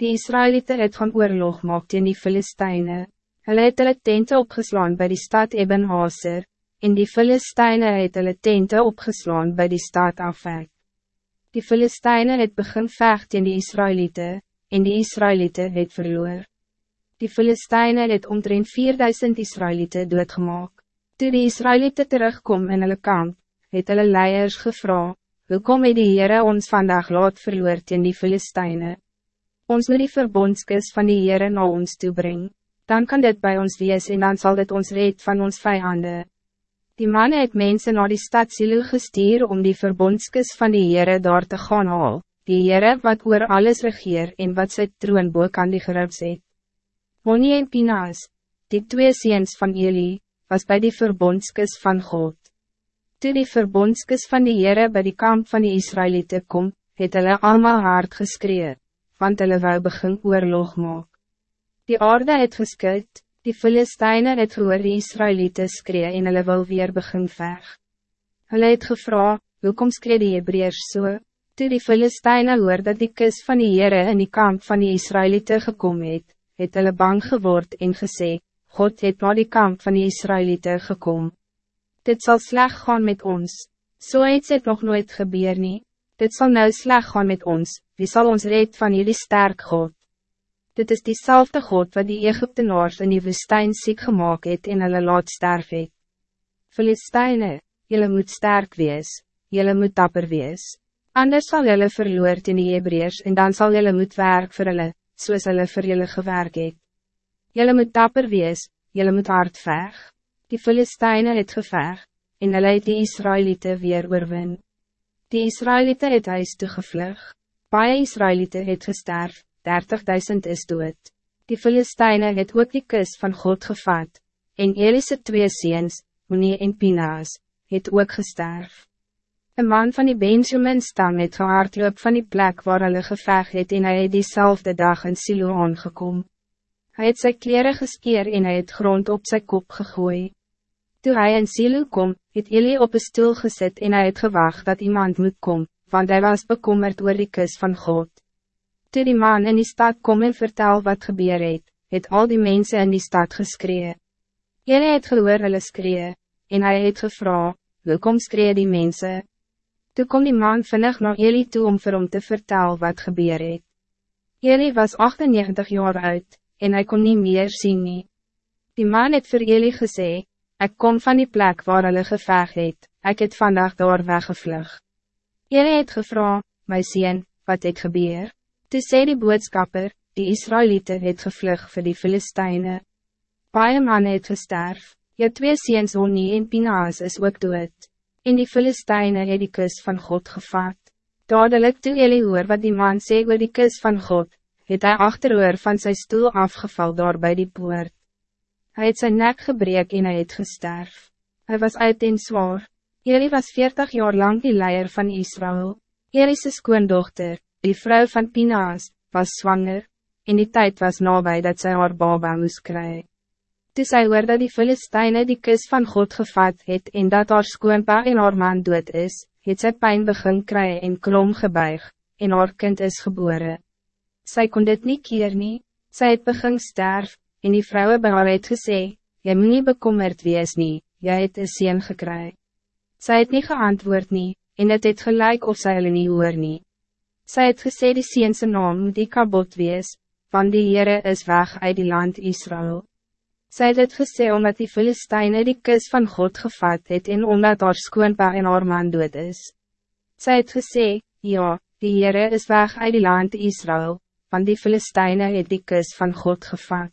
Die Israëlieten het gaan oorlog maak teen die Filisteine. Hulle het hulle tente opgeslaan bij die stad Eben Hazer, en die Filisteine het hulle tente opgeslaan bij die stad Afek. Die Filisteine het begin vecht teen die Israëlieten, en die Israëlieten het verloor. Die Filisteine het omtrent 4000 Israëlieten doodgemaak. Toe die Israëlieten terugkom in hulle kamp, het hulle leiers gevra, Welkom het die Heere ons vandaag laat verloor teen die Filisteine. Ons moet die verbondskus van die Heere na ons toebreng, dan kan dit bij ons wees en dan zal dit ons red van ons vijanden. Die man het mensen naar die stad Silo gestuur om die verbondskus van die Heere daar te gaan haal, die Heere wat oor alles regeer en wat sy troonboek aan die geribs het. Monie en Pinaas, die twee seens van Eli, was bij die verbondskus van God. Toe die verbondskis van die Heere bij die kamp van die Israëlieten kom, het hulle allemaal hard geskree, want hulle wou begin oorlog maak. Die aarde het geskud, die Filisteine het gehoor die Israëlieten skree en hulle wil weer begin veg. Hulle het gevra, hoekom skree die Hebreërs so? Toe die Filisteine hoor dat die kus van die Heere in die kamp van die Israëlieten gekom het, het hulle bang geword en gesê, God het na die kamp van die Israëlieten gekomen dit zal slecht gaan met ons. So iets het nog nooit gebeur nie. Dit zal nou slecht gaan met ons, wie zal ons red van jullie sterk God? Dit is diezelfde God wat die Egyptenaars in die woestijn ziek gemaakt het en hulle laat sterf het. Filisteine, jullie moet sterk wees, jullie moet dapper wees. Anders zal jullie verloor in die Hebreërs en dan zal jullie moet werk voor hulle, soos hulle vir jullie gewerk het. Jullie moet dapper wees, jullie moet hard veg. Die Filisteine het geveg, en hulle het die Israëlieten weer oorwin. Die Israëlieten het huis toegevlug, baie Israëlieten het gesterf, 30.000 is dood. Die Filisteine het ook die kus van God gevat, en Elise twee seens, Monie en Pinaas, het ook gesterf. Een man van die Benjamin stam het gehaardloop van die plek waar hulle geveg het en hy het diezelfde dag in Silo aangekom. Hij het sy kleren geskeer en hy het grond op zijn kop gegooid. Toen hij in Silo kom, het Eli op een stoel gezet en hij het gewacht dat iemand moet komen, want hij was bekommerd oor die kus van God. Toen die man in die stad kom en vertel wat gebeur het, het al die mensen in die stad geskree. Eli het gehoor hulle skree, en hij het gevra, welkom skree die mensen. Toen kom die man vinnig naar Eli toe om vir hom te vertel wat gebeur het. Eli was 98 jaar oud, en hij kon niet meer zien nie. Die man het vir Eli gezegd, Ik kom van die plek waar hulle geveg het, ek het vandag daar weggevlug. Jylle het gevra, my sien, wat het gebeur? Toe sê die boodskapper, die Israëlieten het gevlug voor die Filisteine. Paie man het gesterf, je twee seens Onnie en Pinaas is ook dood. En die Filisteine het die kus van God gevat. Dadelijk toe jylle hoor wat die man sê oor die kus van God, het hy achteroor van zijn stoel afgeval daar bij die poort. Hij het zijn nek gebreek en hij het gesterf. Hij was uit en zwaar. Eli was veertig jaar lang die leier van Israël. Eli's skoondochter, die vrouw van Pinaas, was zwanger, en die tijd was nabij dat zij haar baba moest krijgen. Toe sy hoor dat die Filisteine die kus van God gevat het en dat haar skoonpa en haar man dood is, het sy pijn begin kry en klom gebuig, en haar kind is geboren. Zij kon dit niet keer nie, sy het begin sterf, En die vrouwen bij haar het gesê, jy moet nie bekommerd wees nie, jy het een sien gekry. Sy het nie geantwoord nie, en het het gelijk of sy hulle nie hoor nie. Sy het gesê die siense naam moet die kabot wees, van die Heere is weg uit die land Israël. Sy het het gesê omdat die Filisteine die kus van God gevat het en omdat haar skoonpa en haar man dood is. Sy het gesê, ja, die Heere is weg uit die land Israël, van die Filisteine het die kus van God gevat.